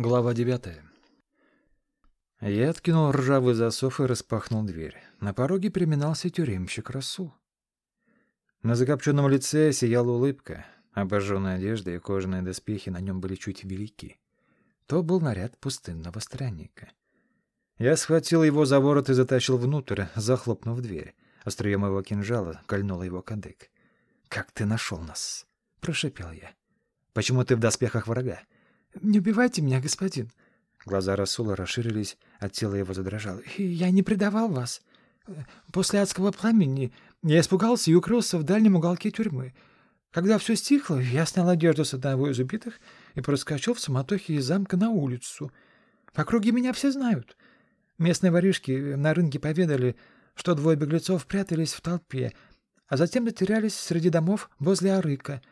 Глава девятая. Я откинул ржавый засов и распахнул дверь. На пороге переминался тюремщик Расул. На закопченном лице сияла улыбка. Обожженная одежда и кожаные доспехи на нем были чуть велики. То был наряд пустынного странника. Я схватил его за ворот и затащил внутрь, захлопнув дверь. Острием его кинжала кольнуло его кадык. «Как ты нашел нас?» — прошепел я. «Почему ты в доспехах врага?» «Не убивайте меня, господин!» Глаза Расула расширились, от тела его задрожало. «Я не предавал вас. После адского пламени я испугался и укрылся в дальнем уголке тюрьмы. Когда все стихло, я снял одежду с одного из убитых и проскочил в суматохе из замка на улицу. В округе меня все знают. Местные воришки на рынке поведали, что двое беглецов прятались в толпе, а затем затерялись среди домов возле Арыка.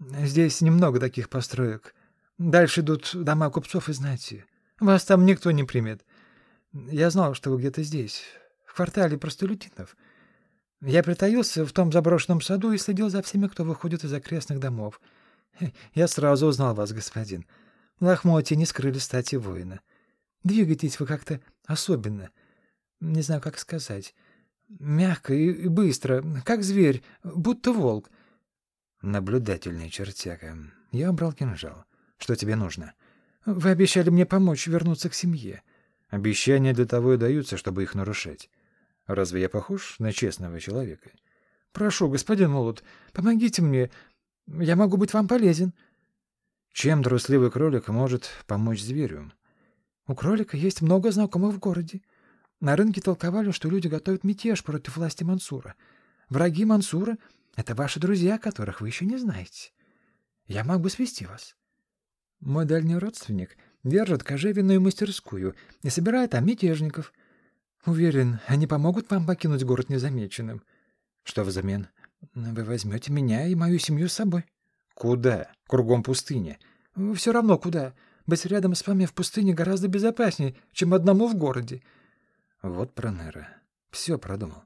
Здесь немного таких построек. Дальше идут дома купцов и знати. Вас там никто не примет. Я знал, что вы где-то здесь, в квартале простолюдинов. Я притаился в том заброшенном саду и следил за всеми, кто выходит из окрестных домов. Я сразу узнал вас, господин. Лохмотья не скрыли стати воина. Двигаетесь вы как-то особенно. Не знаю, как сказать. Мягко и быстро, как зверь, будто волк. Наблюдательный чертяка. Я убрал кинжал. Что тебе нужно? Вы обещали мне помочь вернуться к семье. Обещания для того и даются, чтобы их нарушать. Разве я похож на честного человека? Прошу, господин Молот, помогите мне. Я могу быть вам полезен. Чем трусливый кролик может помочь зверю? У кролика есть много знакомых в городе. На рынке толковали, что люди готовят мятеж против власти Мансура. Враги Мансура — это ваши друзья, которых вы еще не знаете. Я мог бы свести вас. Мой дальний родственник держит кожевенную мастерскую и собирает там мятежников. Уверен, они помогут вам покинуть город незамеченным. Что взамен? Вы возьмете меня и мою семью с собой. Куда? Кругом пустыня. Все равно куда. Быть рядом с вами в пустыне гораздо безопаснее, чем одному в городе. Вот Пронера. Все продумал.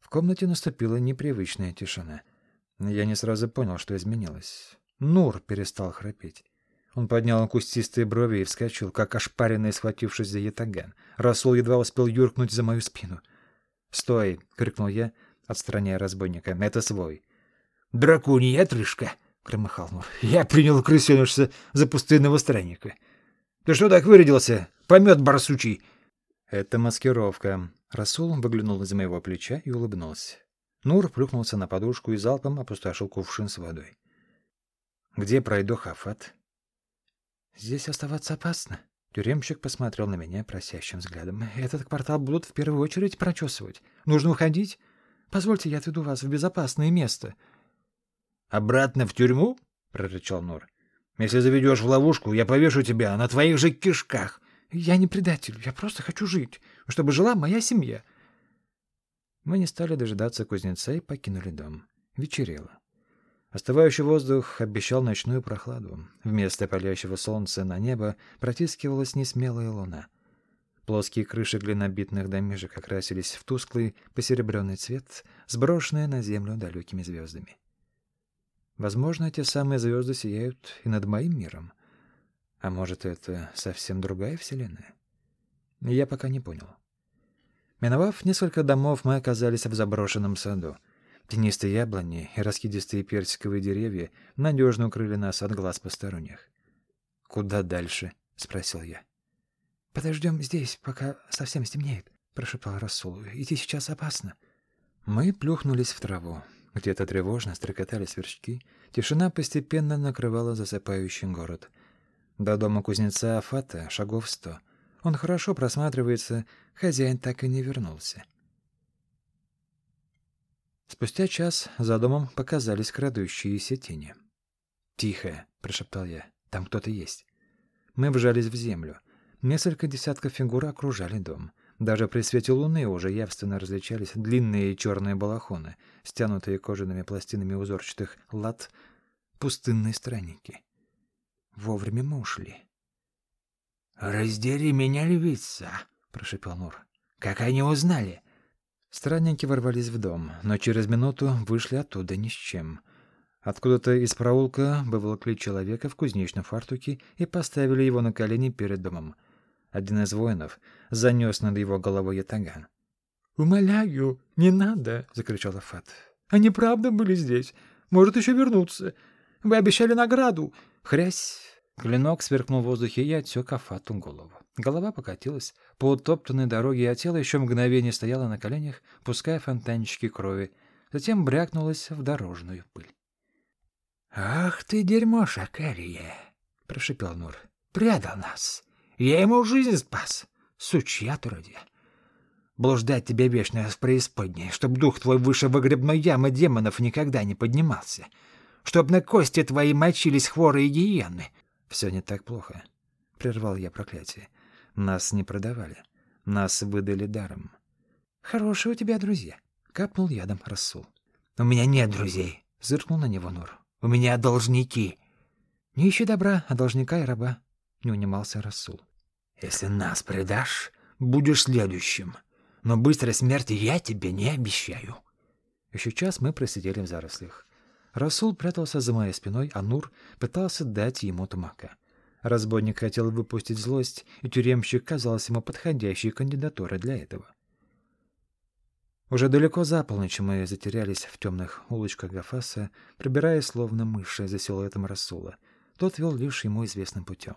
В комнате наступила непривычная тишина. Я не сразу понял, что изменилось. Нур перестал храпеть. Он поднял кустистые брови и вскочил, как ошпаренный, схватившись за ятаган. Расул едва успел юркнуть за мою спину. «Стой!» — крикнул я, отстраняя разбойника. «Это свой!» «Драконий отрыжка!» — громыхал Мур. «Я принял крысеныша за пустынного странника. Ты что так вырядился? Помет барсучий!» «Это маскировка». Расул выглянул из моего плеча и улыбнулся. Нур плюхнулся на подушку и залпом опустошил кувшин с водой. «Где пройду Хафат?» «Здесь оставаться опасно». Тюремщик посмотрел на меня просящим взглядом. «Этот квартал будут в первую очередь прочесывать. Нужно уходить. Позвольте, я отведу вас в безопасное место». «Обратно в тюрьму?» — прорычал Нур. «Если заведешь в ловушку, я повешу тебя на твоих же кишках». «Я не предатель. Я просто хочу жить, чтобы жила моя семья». Мы не стали дожидаться кузнеца и покинули дом. Вечерело. Остывающий воздух обещал ночную прохладу. Вместо палящего солнца на небо протискивалась несмелая луна. Плоские крыши глинобитных домишек окрасились в тусклый посеребренный цвет, сброшенные на землю далекими звездами. Возможно, эти самые звезды сияют и над моим миром. А может, это совсем другая вселенная? Я пока не понял. Миновав несколько домов, мы оказались в заброшенном саду. Тенистые яблони и раскидистые персиковые деревья надежно укрыли нас от глаз посторонних. «Куда дальше?» — спросил я. «Подождем здесь, пока совсем стемнеет», — прошептал Расул. «Идти сейчас опасно». Мы плюхнулись в траву. Где-то тревожно стрекотали сверчки. Тишина постепенно накрывала засыпающий город. До дома кузнеца Афата шагов сто. Он хорошо просматривается, хозяин так и не вернулся. Спустя час за домом показались крадущиеся тени. «Тихо!» — прошептал я. «Там кто-то есть». Мы вжались в землю. Несколько десятков фигур окружали дом. Даже при свете луны уже явственно различались длинные черные балахоны, стянутые кожаными пластинами узорчатых лад, пустынные странники. Вовремя мы ушли. «Раздери меня, львица!» — прошепел Нур. «Как они узнали?» Странники ворвались в дом, но через минуту вышли оттуда ни с чем. Откуда-то из проулка выволокли человека в кузнечном фартуке и поставили его на колени перед домом. Один из воинов занес над его головой ятаган. «Умоляю, не надо!» — закричал Фат. «Они правда были здесь. Может еще вернуться. Вы обещали награду!» Хрясь! Клинок сверкнул в воздухе и отсек Афату голову. Голова покатилась по утоптанной дороге, а тело еще мгновение стояло на коленях, пуская фонтанчики крови, затем брякнулось в дорожную пыль. «Ах ты дерьмо, Шакария!» — прошипел Нур. «Предал нас! Я ему жизнь спас! Сучья отродье! Блуждать тебе вечно в преисподней, чтоб дух твой выше выгребной ямы демонов никогда не поднимался, чтоб на кости твои мочились хворые гиены!» «Все не так плохо», — прервал я проклятие. «Нас не продавали. Нас выдали даром». «Хорошие у тебя друзья», — капнул ядом Расул. «У меня нет друзей», — зыркнул на него Нур. У меня должники. Не ищи добра, а должника и раба, — не унимался Расул. Если нас предашь, будешь следующим. Но быстрой смерти я тебе не обещаю. Еще час мы просидели в зарослях. Расул прятался за моей спиной, а Нур пытался дать ему тумака. Разбойник хотел выпустить злость, и тюремщик казался ему подходящей кандидатурой для этого. Уже далеко за полночь мы затерялись в темных улочках Гафаса, пробираясь словно мыши за силуэтом Расула. Тот вел лишь ему известным путем.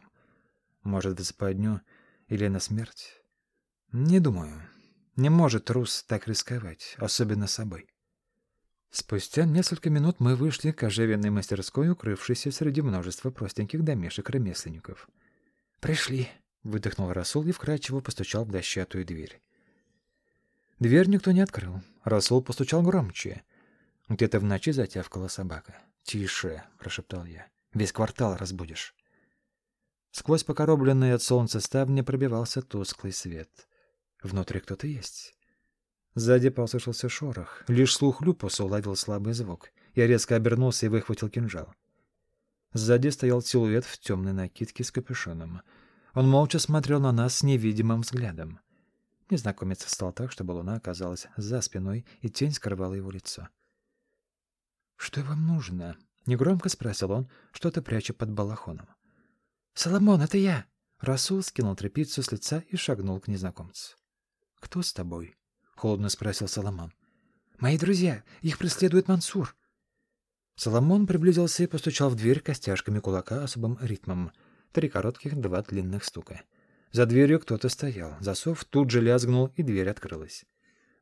Может, в западню или на смерть? Не думаю. Не может Рус так рисковать, особенно собой. Спустя несколько минут мы вышли к оживенной мастерской, укрывшейся среди множества простеньких домишек ремесленников. «Пришли», — выдохнул Расул и вкрадчиво постучал в дощатую дверь. Дверь никто не открыл. Расул постучал громче. Где-то в ночи затявкала собака. «Тише!» — прошептал я. «Весь квартал разбудишь». Сквозь покоробленные от солнца ставни пробивался тусклый свет. Внутри кто-то есть. Сзади послышался шорох. Лишь слух Люпуса уладил слабый звук. Я резко обернулся и выхватил кинжал. Сзади стоял силуэт в темной накидке с капюшоном. Он молча смотрел на нас с невидимым взглядом. Незнакомец встал так, чтобы луна оказалась за спиной, и тень скрывала его лицо. «Что вам нужно?» — негромко спросил он, что-то пряча под балахоном. «Соломон, это я!» Расул скинул тряпицу с лица и шагнул к незнакомцу. «Кто с тобой?» — холодно спросил Соломон. «Мои друзья. Их преследует Мансур». Соломон приблизился и постучал в дверь костяшками кулака особым ритмом. Три коротких, два длинных стука. За дверью кто-то стоял. Засов тут же лязгнул, и дверь открылась.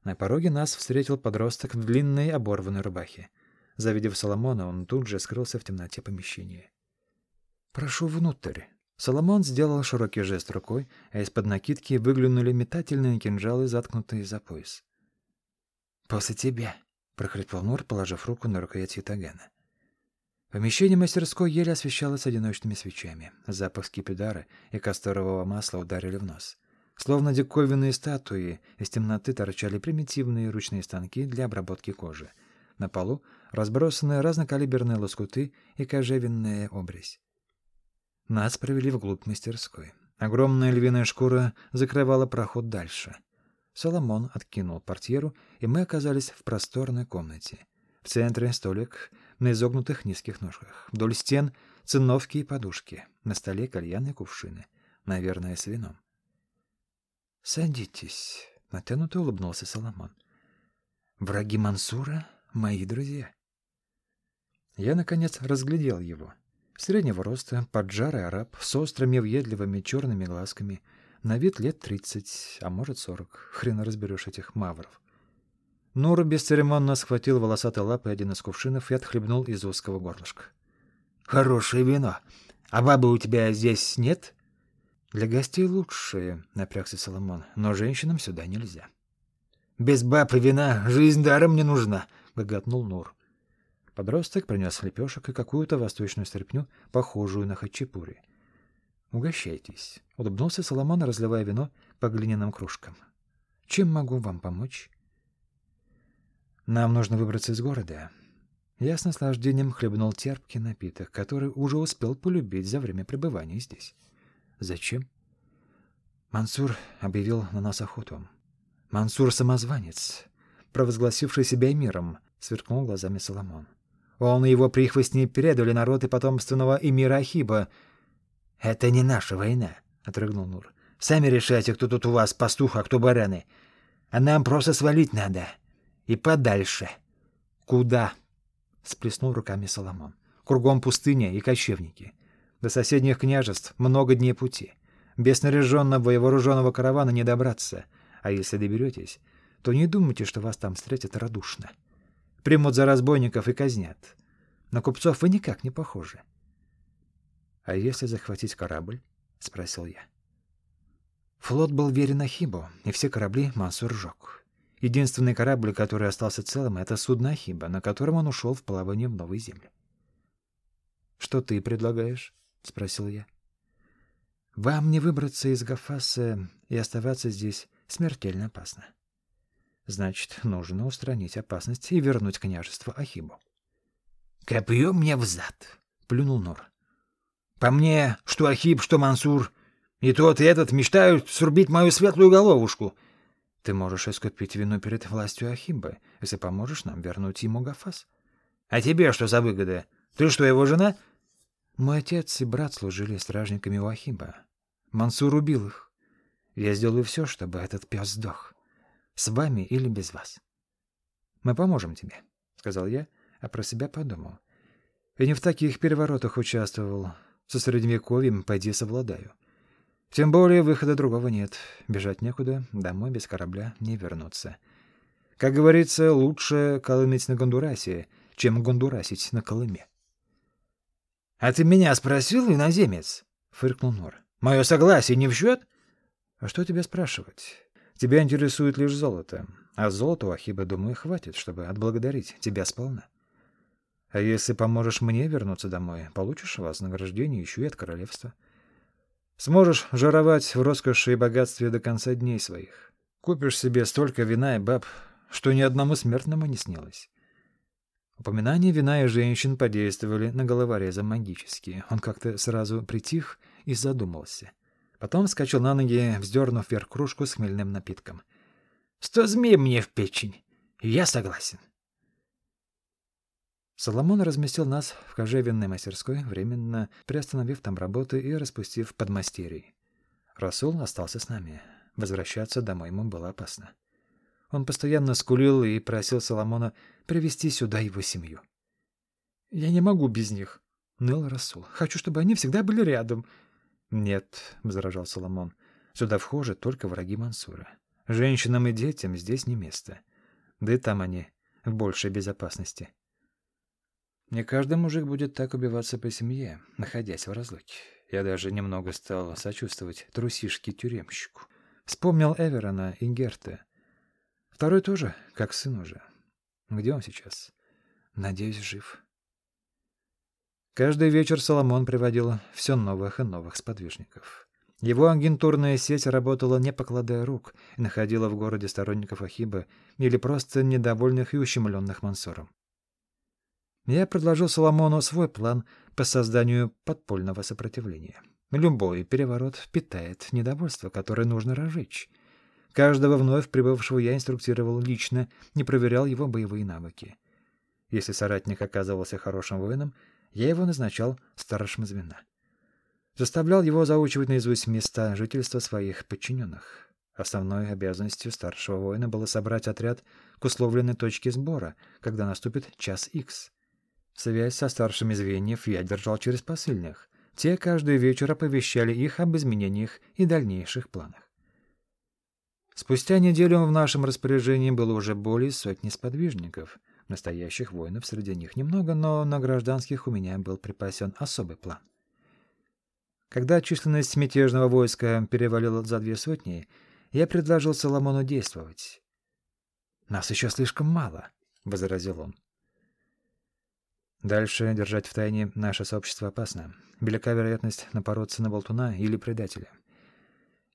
На пороге нас встретил подросток в длинной оборванной рубахе. Завидев Соломона, он тут же скрылся в темноте помещения. «Прошу внутрь». Соломон сделал широкий жест рукой, а из-под накидки выглянули метательные кинжалы, заткнутые за пояс. «После тебя», — прохрипел Нур, положив руку на рукоять ятагана. Помещение мастерской еле освещалось одиночными свечами. Запах скипидара и касторового масла ударили в нос. Словно диковинные статуи, из темноты торчали примитивные ручные станки для обработки кожи. На полу разбросаны разнокалиберные лоскуты и кожевенная обрезь. Нас провели вглубь мастерской. Огромная львиная шкура закрывала проход дальше. Соломон откинул портьеру, и мы оказались в просторной комнате. В центре столик на изогнутых низких ножках. Вдоль стен циновки и подушки. На столе кальяны кувшины. Наверное, с вином. «Садитесь», — натянуто улыбнулся Соломон. «Враги Мансура — мои друзья». Я, наконец, разглядел его. Среднего роста, поджарый араб, с острыми въедливыми черными глазками, на вид лет тридцать, а может сорок, хрен разберешь этих мавров. Нур бесцеремонно схватил волосатой лапой один из кувшинов и отхлебнул из узкого горлышка. «Хорошее вино. А бабы у тебя здесь нет?» «Для гостей лучшее», — напрягся Соломон, — «но женщинам сюда нельзя». «Без баб и вина жизнь даром не нужна», — гоготнул Нур. Подросток принес лепешек и какую-то восточную стряпню, похожую на хачапури. «Угощайтесь», — улыбнулся Соломон, разливая вино по глиняным кружкам. «Чем могу вам помочь?» Нам нужно выбраться из города. Я с наслаждением хлебнул терпкий напиток, который уже успел полюбить за время пребывания здесь. Зачем? Мансур объявил на нас охоту. Мансур — самозванец, провозгласивший себя миром, сверкнул глазами Соломон. Он и его прихвостни передали народ и потомственного эмира Ахиба. — Это не наша война, — отрыгнул Нур. — Сами решайте, кто тут у вас пастух, а кто бараны. А нам просто свалить надо. И подальше. — Куда? — сплеснул руками Соломон. — Кругом пустыня и кочевники. До соседних княжеств много дней пути. Без снаряженного и вооруженного каравана не добраться. А если доберетесь, то не думайте, что вас там встретят радушно. Примут за разбойников и казнят. На купцов вы никак не похожи. — А если захватить корабль? — спросил я. Флот был верен Ахибу, и все корабли Мансур сжег. Единственный корабль, который остался целым, — это судно Ахиба, на котором он ушел в плавание в новые земли. — Что ты предлагаешь? — спросил я. — Вам не выбраться из Гафаса и оставаться здесь смертельно опасно. — Значит, нужно устранить опасность и вернуть княжество Ахибу. «Копье мне взад!» — плюнул Нор. «По мне, что Ахиб, что Мансур, и тот, и этот мечтают срубить мою светлую головушку». «Ты можешь искупить вину перед властью Ахиба, если поможешь нам вернуть ему Гафас». «А тебе что за выгода? Ты что, его жена?» «Мой отец и брат служили стражниками у Ахиба. Мансур убил их. Я сделаю все, чтобы этот пес сдох». С вами или без вас. Мы поможем тебе, — сказал я, а про себя подумал. И не в таких переворотах участвовал. Со средневековьем пойди совладаю. Тем более выхода другого нет. Бежать некуда, домой без корабля не вернуться. Как говорится, лучше колымить на Гондурасе, чем гондурасить на Колыме. — А ты меня спросил, иноземец? — фыркнул Нор. — Мое согласие не в счет? — А что тебя спрашивать? Тебя интересует лишь золото, а золота у Ахиба, думаю, хватит, чтобы отблагодарить тебя сполна. А если поможешь мне вернуться домой, получишь вознаграждение еще и от королевства. Сможешь жировать в роскоши и богатстве до конца дней своих. Купишь себе столько вина и баб, что ни одному смертному не снилось. Упоминания вина и женщин подействовали на головореза магически. Он как-то сразу притих и задумался. Потом вскочил на ноги, вздернув вверх кружку с хмельным напитком. «Сто змей мне в печень. Я согласен». Соломон разместил нас в кожевенной мастерской, временно приостановив там работы и распустив подмастерий. Расул остался с нами. Возвращаться домой ему было опасно. Он постоянно скулил и просил Соломона привести сюда его семью. «Я не могу без них», — ныл Расул. «Хочу, чтобы они всегда были рядом. «Нет», — возражал Соломон, — «сюда вхожи только враги Мансура. Женщинам и детям здесь не место. Да и там они в большей безопасности». Не каждый мужик будет так убиваться по семье, находясь в разлуке. Я даже немного стал сочувствовать трусишке-тюремщику. Вспомнил Эверона и Герта. Второй тоже, как сын уже. Где он сейчас? Надеюсь, жив. Каждый вечер Соломон приводил все новых и новых сподвижников. Его агентурная сеть работала не покладая рук и находила в городе сторонников Ахиба или просто недовольных и ущемленных Мансуром. Я предложил Соломону свой план по созданию подпольного сопротивления. Любой переворот питает недовольство, которое нужно разжечь. Каждого вновь прибывшего я инструктировал лично, не проверял его боевые навыки. Если соратник оказывался хорошим воином, я его назначал старшим звена. Заставлял его заучивать наизусть места жительства своих подчиненных. Основной обязанностью старшего воина было собрать отряд к условленной точке сбора, когда наступит час икс. Связь со старшими звеньев я держал через посыльных. Те каждый вечер оповещали их об изменениях и дальнейших планах. Спустя неделю в нашем распоряжении было уже более сотни сподвижников — Настоящих воинов среди них немного, но на гражданских у меня был припасен особый план. Когда численность мятежного войска перевалила за две сотни, я предложил Соломону действовать. «Нас еще слишком мало», — возразил он. Дальше держать в тайне наше сообщество опасно. Велика вероятность напороться на болтуна или предателя.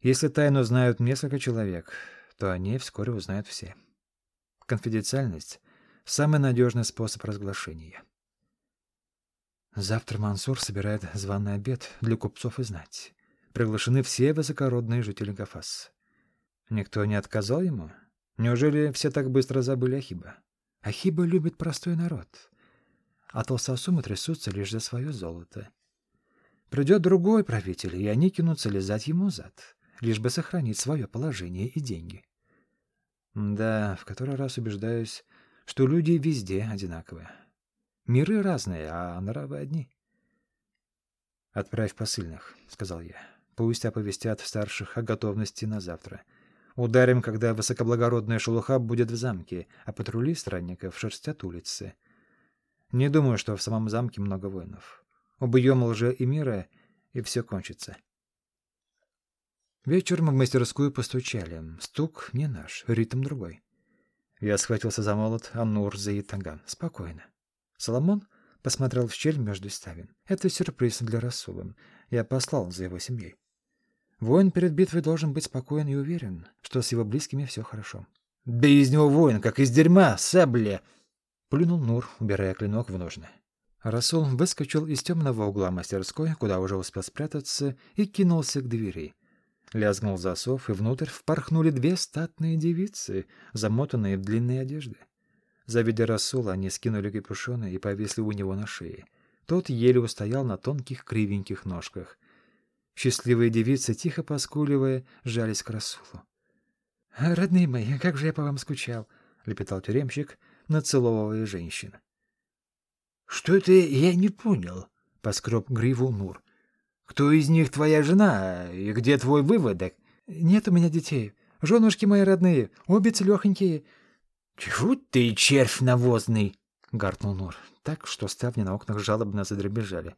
Если тайну знают несколько человек, то они вскоре узнают все. Конфиденциальность Самый надежный способ разглашения. Завтра Мансур собирает званый обед для купцов и знать. Приглашены все высокородные жители Гафас. Никто не отказал ему? Неужели все так быстро забыли Ахиба? Ахиба любит простой народ. а толстосумы трясутся лишь за свое золото. Придет другой правитель, и они кинутся лизать ему зад, лишь бы сохранить свое положение и деньги. Да, в который раз убеждаюсь, что люди везде одинаковые. Миры разные, а нравы одни. «Отправь посыльных», — сказал я. «Пусть оповестят старших о готовности на завтра. Ударим, когда высокоблагородная шелуха будет в замке, а патрули странников шерстят улицы. Не думаю, что в самом замке много воинов. Убьем лже и мира, и все кончится». Вечером в мастерскую постучали. Стук не наш, ритм другой. Я схватился за молот, а Нур за ятаган. Спокойно. Соломон посмотрел в щель между ставен. Это сюрприз для Расула. Я послал за его семьей. Воин перед битвой должен быть спокоен и уверен, что с его близкими все хорошо. «Да из него воин, как из дерьма, сабля!» Плюнул Нур, убирая клинок в ножны. Расул выскочил из темного угла мастерской, куда уже успел спрятаться, и кинулся к двери. Лязгнул засов, и внутрь впорхнули две статные девицы, замотанные в длинные одежды. Завидя Расула, они скинули капюшоны и повисли у него на шее. Тот еле устоял на тонких кривеньких ножках. Счастливые девицы, тихо поскуливая, жались к Расулу. — Родные мои, как же я по вам скучал! — лепетал тюремщик, нацеловывая женщин. — Что это я не понял? — поскреб гриву Нур. — Кто из них твоя жена и где твой выводок? — Нет у меня детей. Женушки мои родные, обе целехонькие. — Тьфу ты, червь навозный! — гаркнул Нур, так, что ставни на окнах жалобно задребежали.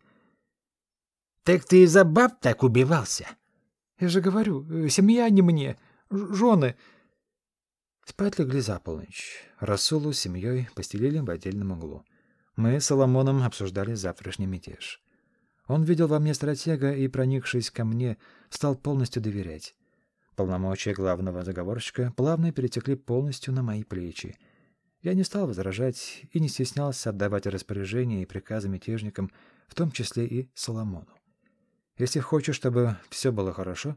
— Так ты из-за баб так убивался? — Я же говорю, э, семья не мне, жены. Спать легли за полночь. Расулу с семьей постелили в отдельном углу. Мы с Соломоном обсуждали завтрашний мятеж. Он видел во мне стратега и, проникшись ко мне, стал полностью доверять. Полномочия главного заговорщика плавно перетекли полностью на мои плечи. Я не стал возражать и не стеснялся отдавать распоряжения и приказы мятежникам, в том числе и Соломону. Если хочешь, чтобы все было хорошо,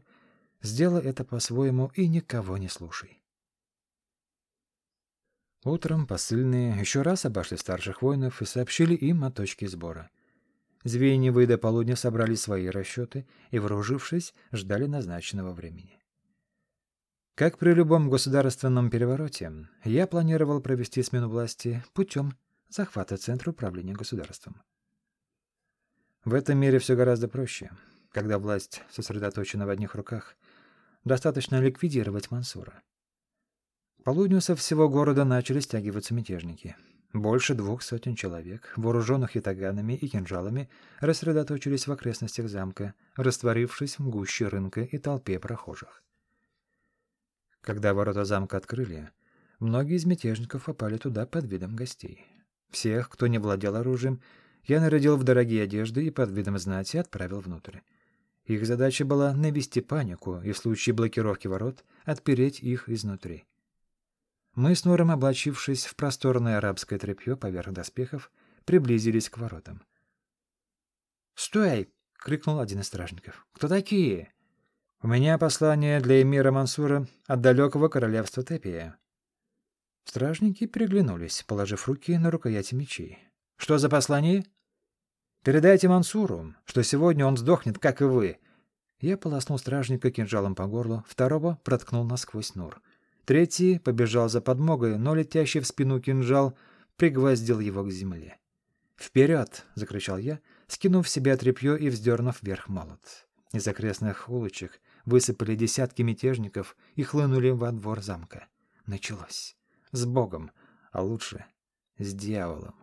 сделай это по-своему и никого не слушай. Утром посыльные еще раз обошли старших воинов и сообщили им о точке сбора. Звеньевы до полудня собрали свои расчеты и, вооружившись, ждали назначенного времени. Как при любом государственном перевороте, я планировал провести смену власти путем захвата центра управления государством. В этом мире все гораздо проще. Когда власть сосредоточена в одних руках, достаточно ликвидировать Мансура. полудню со всего города начали стягиваться мятежники. Больше двух сотен человек, вооруженных ятаганами и кинжалами, рассредоточились в окрестностях замка, растворившись в гуще рынка и толпе прохожих. Когда ворота замка открыли, многие из мятежников попали туда под видом гостей. Всех, кто не владел оружием, я нарядил в дорогие одежды и под видом знати отправил внутрь. Их задача была навести панику и в случае блокировки ворот отпереть их изнутри. Мы с Нором, облачившись в просторное арабское тряпье поверх доспехов, приблизились к воротам. «Стой!» — крикнул один из стражников. «Кто такие?» У меня послание для эмира Мансура от далекого королевства Тепия. Стражники переглянулись, положив руки на рукояти мечей. Что за послание? Передайте Мансуру, что сегодня он сдохнет, как и вы. Я полоснул стражника кинжалом по горлу, второго проткнул насквозь нур. Третий побежал за подмогой, но летящий в спину кинжал пригвоздил его к земле. «Вперед!» — закричал я, скинув в себя тряпье и вздернув вверх молот. Из окрестных улочек высыпали десятки мятежников и хлынули во двор замка. Началось. С Богом, а лучше с дьяволом.